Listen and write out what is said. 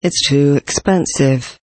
It's too expensive.